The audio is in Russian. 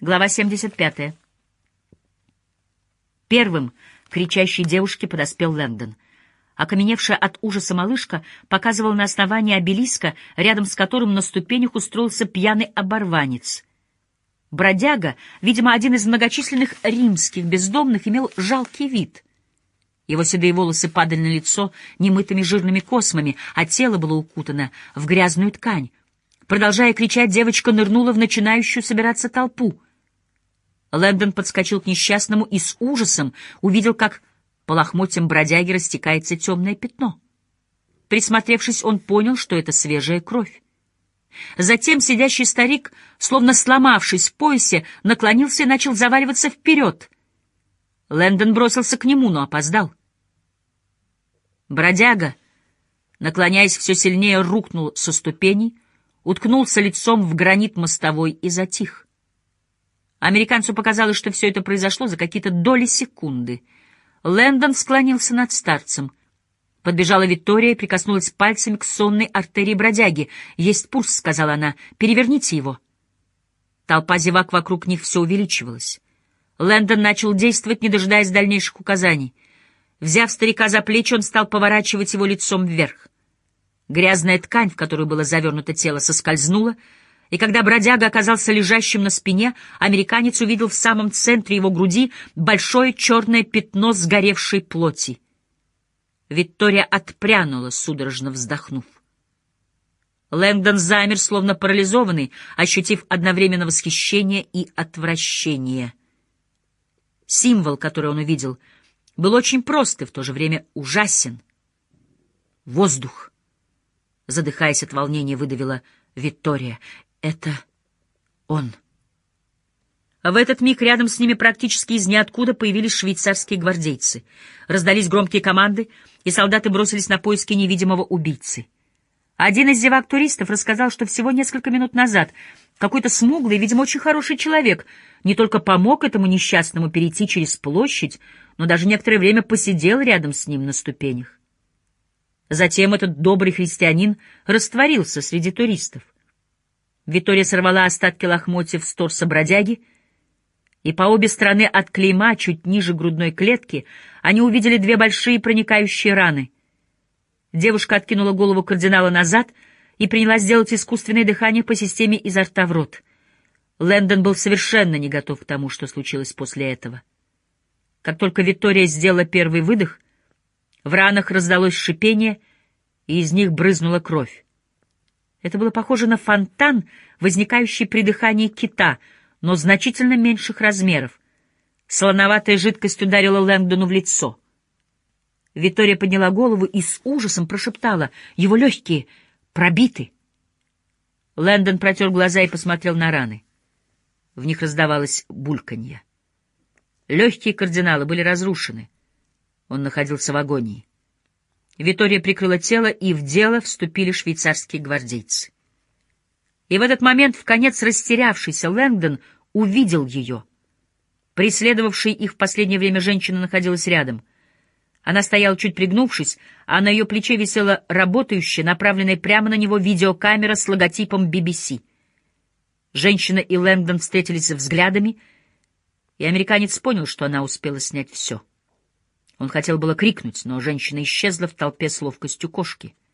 Глава 75. Первым к кричащей девушке подоспел Лэндон. Окаменевшая от ужаса малышка показывала на основании обелиска, рядом с которым на ступенях устроился пьяный оборванец. Бродяга, видимо, один из многочисленных римских бездомных, имел жалкий вид. Его седые волосы падали на лицо немытыми жирными космами, а тело было укутано в грязную ткань. Продолжая кричать, девочка нырнула в начинающую собираться толпу — Лэндон подскочил к несчастному и с ужасом увидел, как по лохмотьям бродяги растекается темное пятно. Присмотревшись, он понял, что это свежая кровь. Затем сидящий старик, словно сломавшись в поясе, наклонился и начал заваливаться вперед. Лэндон бросился к нему, но опоздал. Бродяга, наклоняясь все сильнее, рухнул со ступеней, уткнулся лицом в гранит мостовой и затих. Американцу показалось, что все это произошло за какие-то доли секунды. Лэндон склонился над старцем. Подбежала Виктория и прикоснулась пальцами к сонной артерии бродяги. «Есть пульс», — сказала она, — «переверните его». Толпа зевак вокруг них все увеличивалась. Лэндон начал действовать, не дожидаясь дальнейших указаний. Взяв старика за плечи, он стал поворачивать его лицом вверх. Грязная ткань, в которую было завернуто тело, соскользнула — и когда бродяга оказался лежащим на спине, американец увидел в самом центре его груди большое черное пятно сгоревшей плоти. Виктория отпрянула, судорожно вздохнув. Лэнгдон замер, словно парализованный, ощутив одновременно восхищение и отвращение. Символ, который он увидел, был очень прост и в то же время ужасен. «Воздух!» Задыхаясь от волнения, выдавила Виктория. Это он. В этот миг рядом с ними практически из ниоткуда появились швейцарские гвардейцы. Раздались громкие команды, и солдаты бросились на поиски невидимого убийцы. Один из зевак-туристов рассказал, что всего несколько минут назад какой-то смуглый, видимо, очень хороший человек не только помог этому несчастному перейти через площадь, но даже некоторое время посидел рядом с ним на ступенях. Затем этот добрый христианин растворился среди туристов. Витория сорвала остатки лохмотьев с торса бродяги, и по обе стороны от клейма, чуть ниже грудной клетки, они увидели две большие проникающие раны. Девушка откинула голову кардинала назад и принялась делать искусственное дыхание по системе изо рта в рот. Лэндон был совершенно не готов к тому, что случилось после этого. Как только Виктория сделала первый выдох, в ранах раздалось шипение, и из них брызнула кровь. Это было похоже на фонтан, возникающий при дыхании кита, но значительно меньших размеров. Солоноватая жидкость ударила Лэнгдону в лицо. Витория подняла голову и с ужасом прошептала «Его легкие пробиты». Лэндон протер глаза и посмотрел на раны. В них раздавалось бульканье. Легкие кардинала были разрушены. Он находился в агонии. Витория прикрыла тело, и в дело вступили швейцарские гвардейцы. И в этот момент в конец растерявшийся Лэнгдон увидел ее. Преследовавшая их в последнее время женщина находилась рядом. Она стояла чуть пригнувшись, а на ее плече висела работающая, направленная прямо на него видеокамера с логотипом BBC. Женщина и Лэнгдон встретились взглядами, и американец понял, что она успела снять все. Он хотел было крикнуть, но женщина исчезла в толпе с ловкостью кошки —